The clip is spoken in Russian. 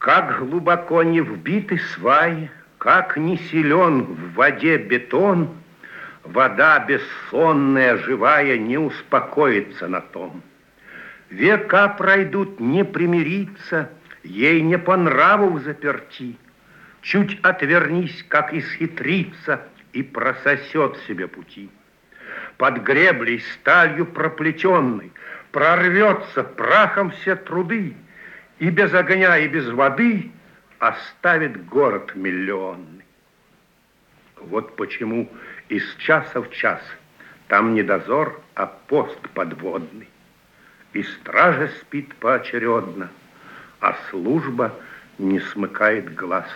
Как глубоко не вбиты сваи, как не силен в воде бетон, Вода бессонная, живая, не успокоится на том. Века пройдут не примириться, ей не по нраву заперти. Чуть отвернись, как исхитриться, и прососет себе пути. Под греблей сталью проплетенной прорвется прахом все труды, и без огня, и без воды оставит город миллионный. Вот почему из часа в час там не дозор, а пост подводный. И стража спит поочередно, а служба не смыкает глаз.